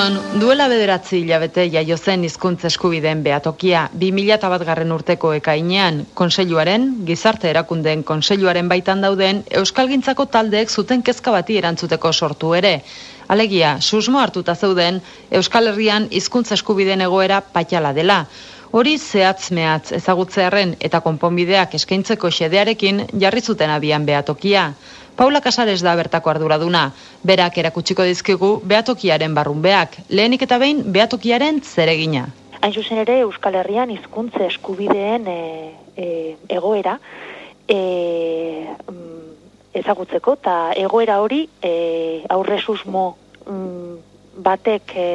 Egunon, duela bederatzi hilabete jaio zen hizkuntza eskubideen behatokia 2001 garren urteko ekainean, konseiluaren, gizarte erakundeen konseiluaren baitan dauden, Euskalgintzako taldeek zuten kezka bati erantzuteko sortu ere. Alegia, susmo hartuta zeuden, Euskal Herrian hizkuntza eskubideen egoera patxala dela. Hori zehatz mehatz ezagutzearen eta konponbideak eskaintzeko xedearekin jarri zuten abian behatokia. Paula Casares da bertako arduraduna. Berak erakutsiko dizkigu behatokiaren barrunbeak. Lehenik eta behin behatokiaren zeregina. Hain zuzen ere Euskal Herrian hizkuntza eskubideen e, e, egoera e, ezagutzeko eta egoera hori e, aurre susmo mm, batek e,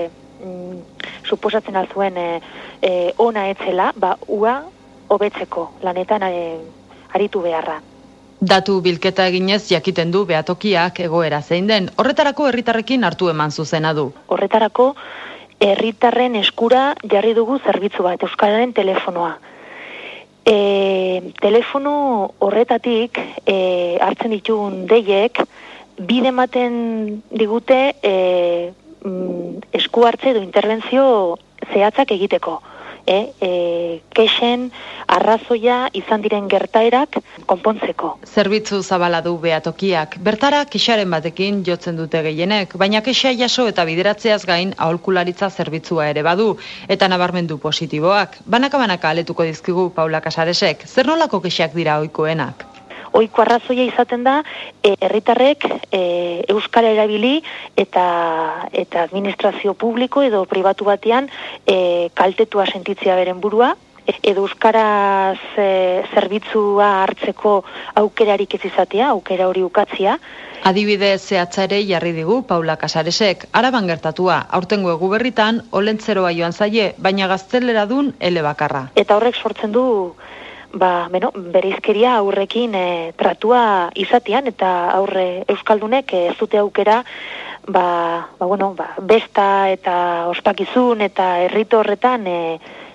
mm, suposatzen alzuen e, e, ona etzela, ba, ua hobetzeko lanetan e, aritu beharra. Datu bilketa eginez jakiten du behatokiak egoera zein den, horretarako herritarrekin hartu eman zuzena du. Horretarako herritarren eskura jarri dugu zerbitzu bat, Euskararen telefonoa. E, telefono horretatik e, hartzen ditugun deiek bide ematen digute e, mm, esku hartze edo intervenzio zehatzak egiteko. E, e, kexen arrazoia izan diren gertaerak konpontzeko. Zerbitzu zabala du behatokiak, bertara kexaren batekin jotzen dute gehienek, baina kexa jaso eta bideratzeaz gain aholkularitza zerbitzua ere badu, eta nabarmendu positiboak. Banaka-banaka aletuko dizkigu Paula Kasaresek, zer nolako kexak dira oikoenak? Oiko arrazoia izaten da, e, herritarrek e, euskara erabili eta eta administrazio publiko edo pribatu batean e, kaltetua sentitzea beren burua, edo euskaraz e, zerbitzua hartzeko aukerarik ez izatea, aukera hori ukatzia. Adibide zehatzare jarri digu Paula Casaresek, araban gertatua, aurtengo egu berritan, olentzeroa joan zaie, baina gaztelera dun ele bakarra. Eta horrek sortzen du ba, beno, bereizkeria aurrekin e, tratua izatean eta aurre euskaldunek e, ez dute aukera ba, ba, bueno, ba, besta eta ospakizun eta herrito horretan e,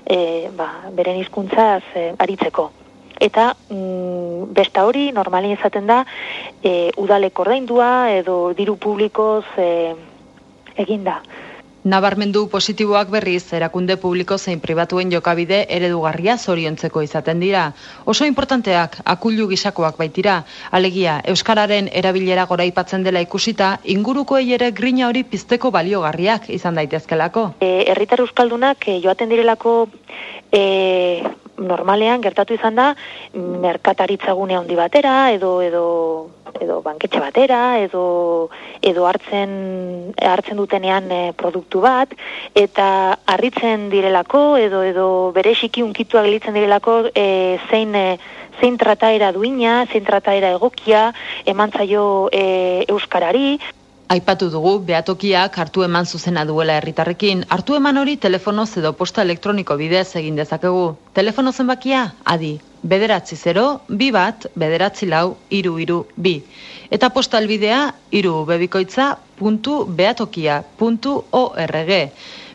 e, ba, beren hizkuntzaz e, aritzeko. Eta mm, besta hori normalin izaten da e, udalek ordaindua edo diru publikoz e, eginda. Nabarmendu positiboak berriz, erakunde publiko zein pribatuen jokabide eredugarria zoriontzeko izaten dira. Oso importanteak, akullu gisakoak baitira, alegia, Euskararen erabilera gora ipatzen dela ikusita, inguruko ere grina hori pizteko baliogarriak izan daitezkelako. E, erritar Euskaldunak e, joaten direlako e, normalean gertatu izan da merkataritza gune handi batera edo edo edo banketxe batera edo edo hartzen hartzen dutenean e, produktu bat eta harritzen direlako edo edo berexiki unkituak gelitzen direlako e, zein e, zein trataera duina, zein trataera egokia emantzaio e, euskarari Aipatu dugu, behatokiak hartu eman zuzena duela herritarrekin, hartu eman hori telefono edo posta elektroniko bidez egin dezakegu. Telefono zenbakia, adi, bederatzi 0, bi bat, bederatzi lau, iru iru, bi. Eta posta albidea, iru bebikoitza, puntu behatokia.org.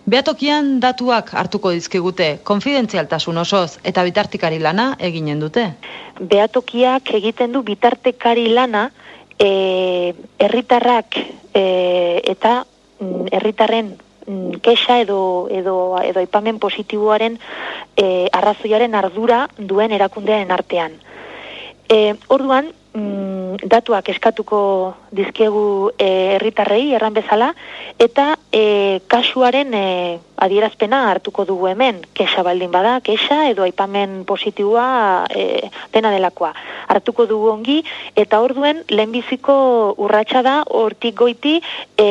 Behatokian datuak hartuko dizkigute, konfidentzialtasun osoz, eta bitartikari lana eginen dute. Behatokiak egiten du bitartekari lana, herritarrak e, eta mm, herritarren mm, kexa edo edo edo aipamen positiboaren e, arrazoiaren ardura duen erakundearen artean. E, orduan, mm, datuak eskatuko dizkegu e, herritarrei erran bezala eta e, kasuaren e, adierazpena hartuko dugu hemen. Kexa baldin bada kexa edo aipamen positiboa e, dena delakoa. Hartuko dugu ongi eta orduen lehenbiziko urratsa da hortik goiti e,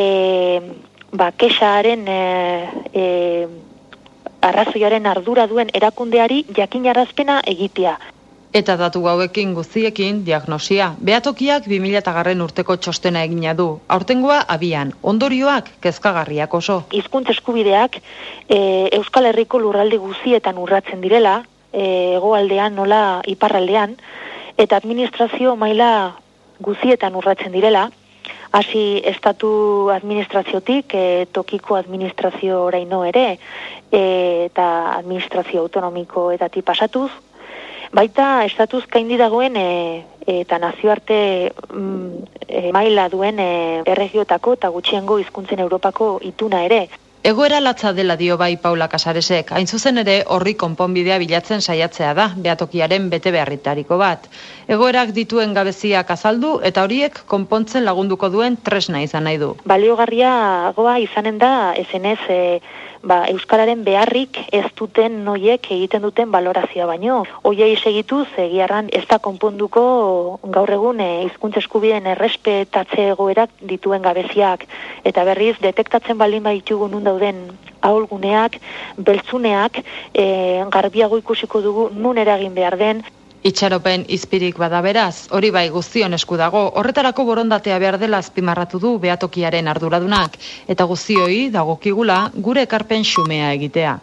ba kexaaren e, e, arrazoiaren ardura duen erakundeari jakinarazpena egitea Eta datu hauekin guztiekin diagnosia. Beatokiak 2000 garren urteko txostena egina du. Aurtengoa abian, ondorioak kezkagarriak oso. Hizkuntz eskubideak e, Euskal Herriko lurralde guzietan urratzen direla, e, egoaldean nola iparraldean, eta administrazio maila guzietan urratzen direla, hasi estatu administraziotik, e, tokiko administrazio oraino ere, e, eta administrazio autonomiko eta pasatuz, Baita, estatuz kaindi dagoen e, eta nazioarte mm, e, maila duen e, erregiotako eta gutxiengo hizkuntzen Europako ituna ere. Egoera latza dela dio bai Paula Casaresek, hain zuzen ere horri konponbidea bilatzen saiatzea da, beatokiaren bete beharritariko bat. Egoerak dituen gabeziak azaldu eta horiek konpontzen lagunduko duen tresna izan nahi du. Baliogarria goa izanen da, esenez, e, ba, Euskararen beharrik ez duten noiek egiten duten balorazioa baino. Oiei segituz, egiarran ez da konponduko gaur egun e, hizkuntza eskubideen errespetatze egoerak dituen gabeziak. Eta berriz, detektatzen baldin baitugu nun dauden ahulguneak, beltzuneak, e, garbiago ikusiko dugu nun eragin behar den, Itxaropen izpirik bada beraz, hori bai guztion esku dago, horretarako borondatea behar dela azpimarratu du beatokiaren arduradunak, eta guztioi dagokigula gure ekarpen xumea egitea.